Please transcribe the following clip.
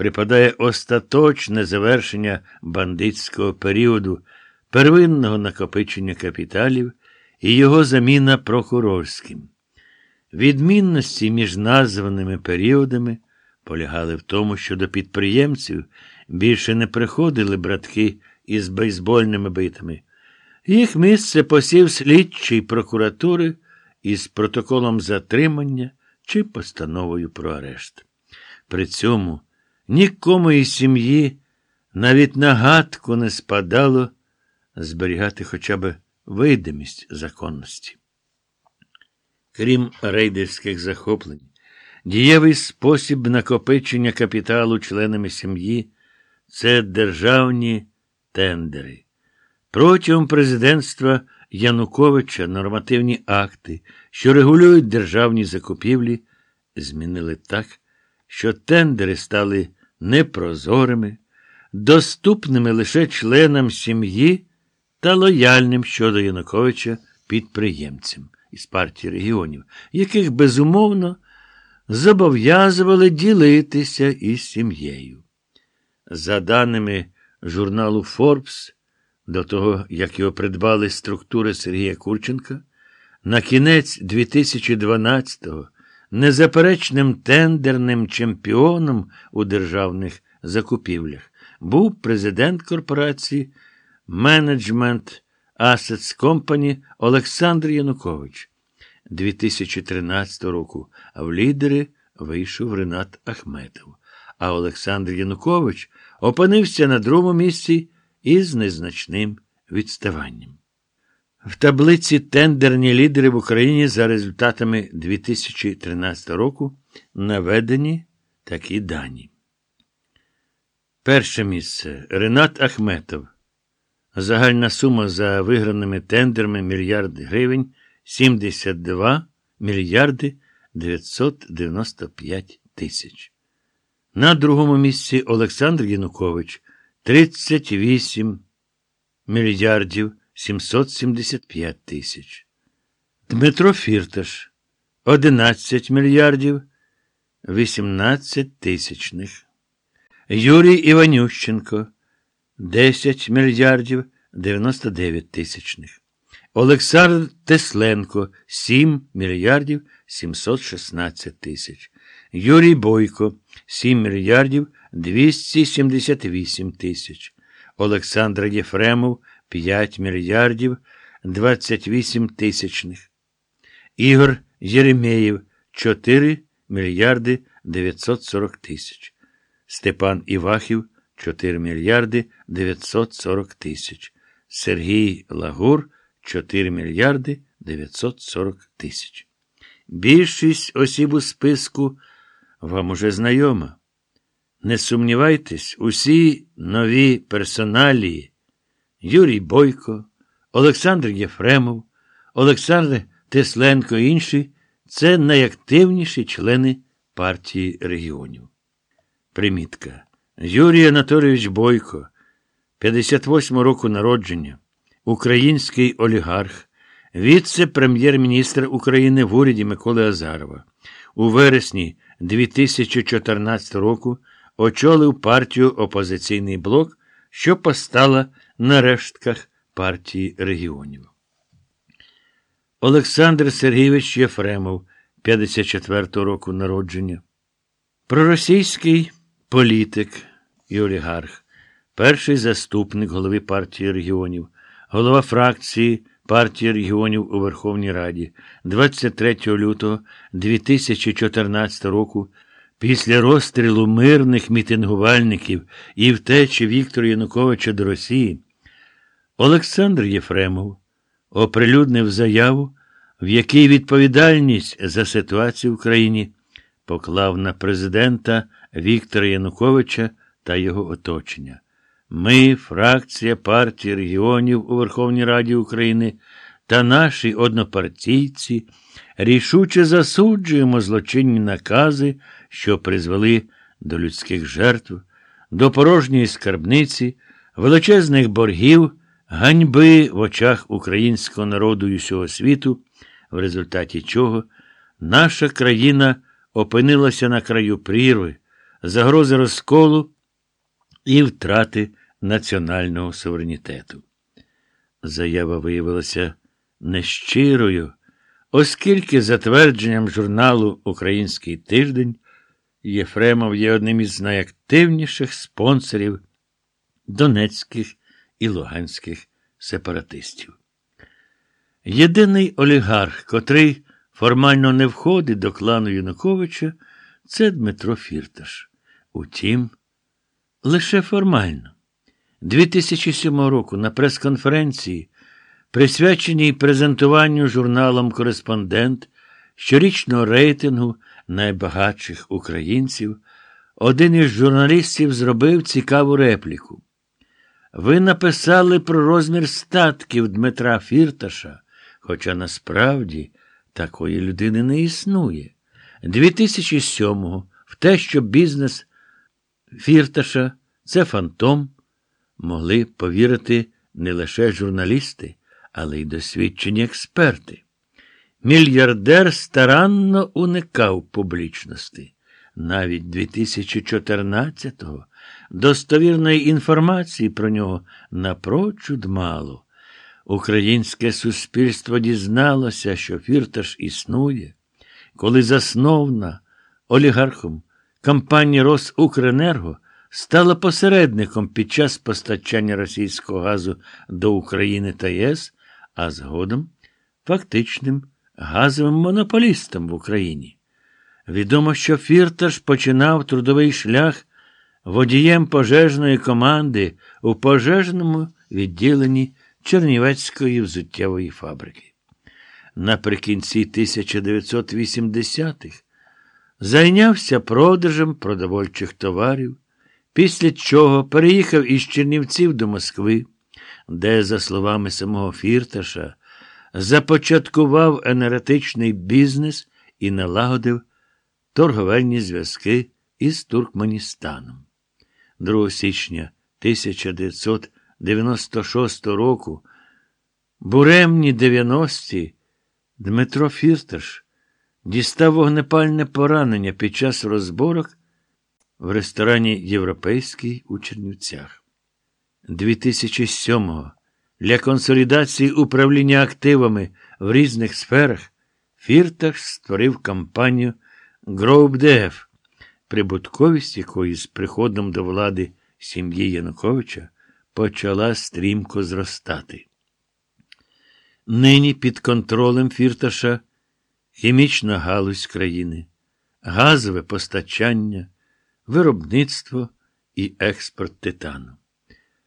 припадає остаточне завершення бандитського періоду, первинного накопичення капіталів і його заміна прокурорським. Відмінності між названими періодами полягали в тому, що до підприємців більше не приходили братки із бейсбольними битами. Їх місце посів слідчий прокуратури із протоколом затримання чи постановою про арешт. При цьому нікому із сім'ї навіть нагадку не спадало зберігати хоча б видимість законності. Крім рейдерських захоплень, дієвий спосіб накопичення капіталу членами сім'ї це державні тендери. Протягом президентства Януковича нормативні акти, що регулюють державні закупівлі, змінили так, що тендери стали непрозорими, доступними лише членам сім'ї та лояльним щодо Януковича підприємцям із партії регіонів, яких безумовно зобов'язували ділитися із сім'єю. За даними журналу Forbes, до того, як його придбали структури Сергія Курченка, на кінець 2012-го незаперечним тендерним чемпіоном у державних закупівлях був президент корпорації Management Assets Company Олександр Янукович. 2013 року в лідери вийшов Ренат Ахметов, а Олександр Янукович опинився на другому місці із незначним відставанням. В таблиці тендерні лідери в Україні за результатами 2013 року наведені такі дані. Перше місце Ренат Ахметов. Загальна сума за виграними тендерами мільярди гривень 72 мільярди 995 тисяч. На другому місці Олександр Янукович 38 мільярдів 775 тисяч. Дмитро Фірташ 11 мільярдів 18 тисячних. Юрій Іванющенко 10 мільярдів 99 тисячних. Олександр Тесленко 7 мільярдів 716 тисяч. Юрій Бойко 7 мільярдів 278 тисяч. Олександр Єфремов 5 мільярдів 28 тисячних. Ігор Єремєєв 4 мільярди 940 тисяч. Степан Івахів 4 мільярди 940 тисяч. Сергій Лагур 4 мільярди 940 тисяч. Більшість осіб у списку вам уже знайома. Не сумнівайтесь, усі нові персоналії Юрій Бойко, Олександр Єфремов, Олександр Тесленко і інші це найактивніші члени партії регіонів. Примітка. Юрій Анатолійович Бойко, 58 року народження, український олігарх, віце-прем'єр-міністр України в уряді Миколи Азарова. У вересні 2014 року очолив партію Опозиційний блок, що постала на рештках партії регіонів. Олександр Сергійович Єфремов, 54 року народження. Проросійський політик і олігарх, перший заступник голови партії регіонів, голова фракції партії регіонів у Верховній Раді 23 лютого 2014 року. Після розстрілу мирних мітингувальників і втечі Віктора Януковича до Росії, Олександр Єфремов оприлюднив заяву, в якій відповідальність за ситуацію в країні поклав на президента Віктора Януковича та його оточення. Ми, фракція партії регіонів у Верховній Раді України та наші однопартійці рішуче засуджуємо злочинні накази, що призвели до людських жертв, до порожньої скарбниці, величезних боргів, ганьби в очах українського народу і всього світу, в результаті чого наша країна опинилася на краю прірви, загрози розколу і втрати національного суверенітету. Заява виявилася нещирою, оскільки, за твердженням журналу Український тиждень, Єфремов є одним із найактивніших спонсорів донецьких і луганських сепаратистів. Єдиний олігарх, котрий формально не входить до клану Януковича, це Дмитро Фірташ. Утім, лише формально. 2007 року на прес-конференції, присвяченій презентуванню журналом Кореспондент щорічного рейтингу найбагатших українців, один із журналістів зробив цікаву репліку. Ви написали про розмір статків Дмитра Фірташа, хоча насправді такої людини не існує. 2007-го в те, що бізнес Фірташа це фантом, могли повірити не лише журналісти, але й досвідчені експерти. Мільярдер старанно уникав публічності. Навіть 2014-го достовірної інформації про нього напрочуд мало. Українське суспільство дізналося, що фірташ існує, коли засновна олігархом компанія Росукренерго стала посередником під час постачання російського газу до України та ЄС, а згодом фактичним газовим монополістом в Україні. Відомо, що Фірташ починав трудовий шлях водієм пожежної команди у пожежному відділенні Чернівецької взуттєвої фабрики. Наприкінці 1980-х зайнявся продажем продовольчих товарів, після чого переїхав із Чернівців до Москви, де, за словами самого Фірташа, започаткував енергетичний бізнес і налагодив торговельні зв'язки із Туркменістаном. 2 січня 1996 року, буремні 90-ті, Дмитро Фірташ дістав вогнепальне поранення під час розборок в ресторані Європейський у Чернівцях. 2007-го для консолідації управління активами в різних сферах Фірташ створив кампанію GrowDev, прибутковість якої з приходом до влади сім'ї Януковича почала стрімко зростати. Нині під контролем Фірташа хімічна галузь країни, газове постачання, виробництво і експорт титану.